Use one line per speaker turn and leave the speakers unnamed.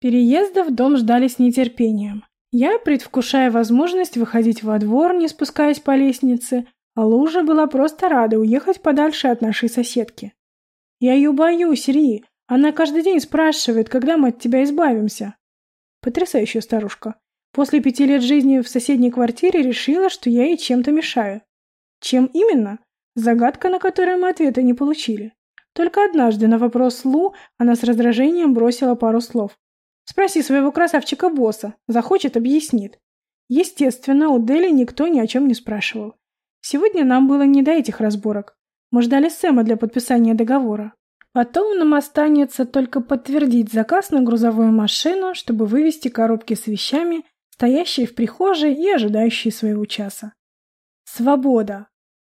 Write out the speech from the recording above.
Переезда в дом ждали с нетерпением. Я, предвкушая возможность выходить во двор, не спускаясь по лестнице, а Лужа была просто рада уехать подальше от нашей соседки. «Я ее боюсь, Ри. Она каждый день спрашивает, когда мы от тебя избавимся». Потрясающая старушка. После пяти лет жизни в соседней квартире решила, что я ей чем-то мешаю. Чем именно? Загадка, на которую мы ответа не получили. Только однажды на вопрос Лу она с раздражением бросила пару слов. Спроси своего красавчика-босса. Захочет, объяснит. Естественно, у Дели никто ни о чем не спрашивал. Сегодня нам было не до этих разборок. Мы ждали Сэма для подписания договора. Потом нам останется только подтвердить заказ на грузовую машину, чтобы вывести коробки с вещами, стоящие в прихожей и ожидающие своего часа. Свобода.